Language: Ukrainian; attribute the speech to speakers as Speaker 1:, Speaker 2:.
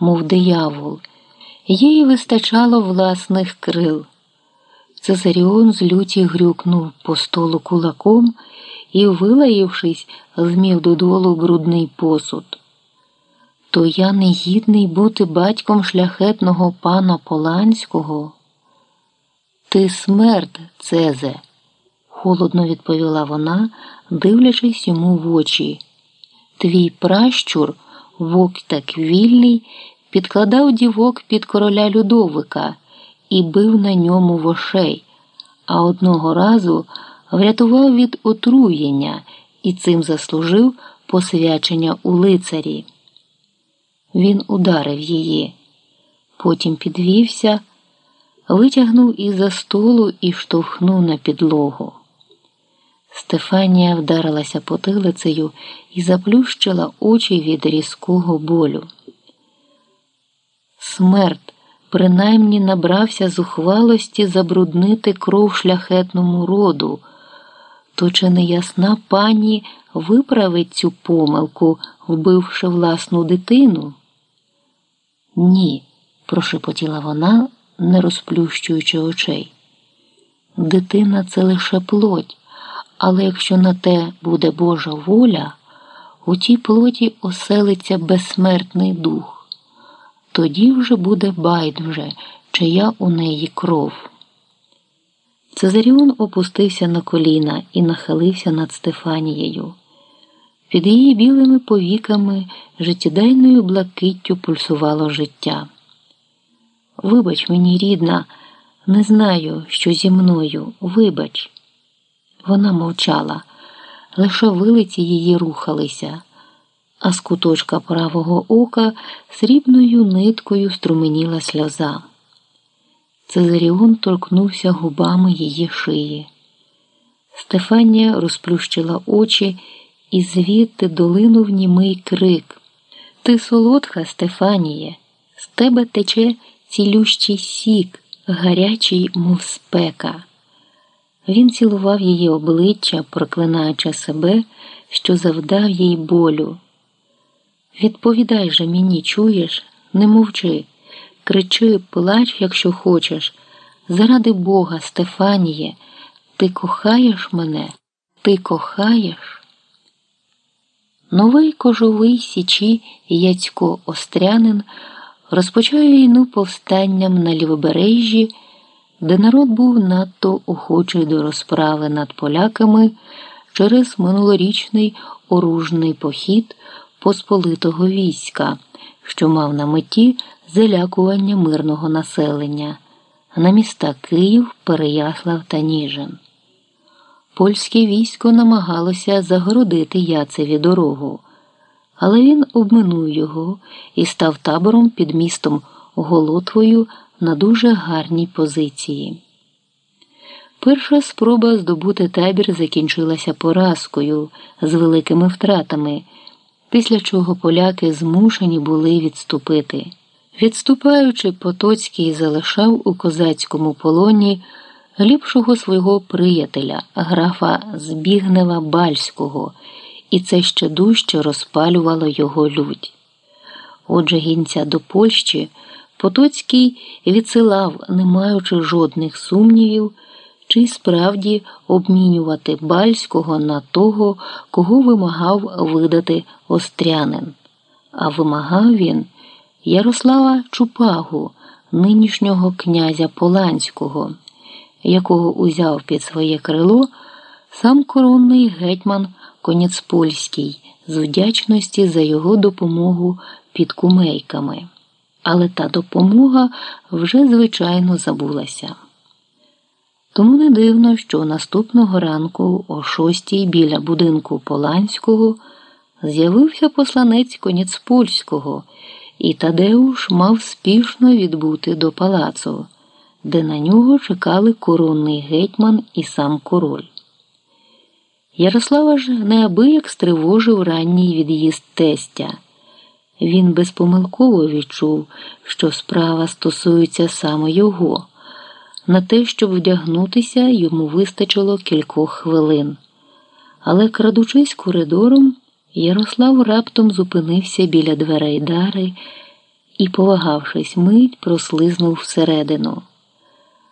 Speaker 1: мов диявол, їй вистачало власних крил. Цезаріон з люті грюкнув по столу кулаком і, вилаївшись, змів додолу брудний посуд. То я не гідний бути батьком шляхетного пана Поланського. Ти смерть, Цезе, холодно відповіла вона, дивлячись йому в очі. Твій пращур, вок так вільний, підкладав дівок під короля Людовика і бив на ньому вошей, а одного разу врятував від отруєння і цим заслужив посвячення у лицарі. Він ударив її, потім підвівся, витягнув із за столу і штовхнув на підлогу. Стефанія вдарилася потилицею і заплющила очі від різкого болю. Смерть принаймні набрався зухвалості забруднити кров шляхетному роду, то чи не ясна пані виправить цю помилку, вбивши власну дитину? Ні, прошепотіла вона, не розплющуючи очей. Дитина це лише плоть, але якщо на те буде Божа воля, у тій плоті оселиться безсмертний дух тоді вже буде байдуже, чия у неї кров. Цезаріон опустився на коліна і нахилився над Стефанією. Під її білими повіками життєдайною блакиттю пульсувало життя. Вибач мені, рідна, не знаю, що зі мною. Вибач. Вона мовчала, лише вилиці її рухалися а з куточка правого ока срібною ниткою струменіла сльоза. Цезаріон торкнувся губами її шиї. Стефанія розплющила очі і звідти долинув німий крик. Ти солодка, Стефаніє, з тебе тече цілющий сік, гарячий, мов спека. Він цілував її обличчя, проклинаючи себе, що завдав їй болю. Відповідай же мені, чуєш, не мовчи, кричи, плач, якщо хочеш. Заради Бога, Стефаніє, ти кохаєш мене, ти кохаєш? Новий кожовий січі Яцько Острянин розпочав війну повстанням на лівобережжі, де народ був надто охочий до розправи над поляками через минулорічний оружний похід посполитого війська, що мав на меті залякування мирного населення на міста Київ, Переяслав та Ніжин. Польське військо намагалося загородити Яцеві дорогу, але він обминув його і став табором під містом Голотвою на дуже гарній позиції. Перша спроба здобути табір закінчилася поразкою з великими втратами після чого поляки змушені були відступити. Відступаючи, Потоцький залишав у козацькому полоні ліпшого свого приятеля, графа Збігнева Бальського, і це ще дужче розпалювало його лють. Отже, гінця до Польщі Потоцький відсилав, не маючи жодних сумнівів чи справді обмінювати Бальського на того, кого вимагав видати Острянин, а вимагав він Ярослава Чупагу, нинішнього князя Поланського, якого узяв під своє крило сам коронний гетьман Коніцпольський з вдячності за його допомогу під кумейками. Але та допомога вже звичайно забулася. Тому не дивно, що наступного ранку, о шостій біля будинку Поланського, з'явився посланець Коніцпольського, і Тадеуш мав спішно відбути до палацу, де на нього чекали коронний гетьман і сам король. Ярослава ж неабияк стривожив ранній від'їзд тестя. Він безпомилково відчув, що справа стосується саме його. На те, щоб вдягнутися, йому вистачило кількох хвилин. Але, крадучись коридором, Ярослав раптом зупинився біля дверей дари і, повагавшись мить, прослизнув всередину.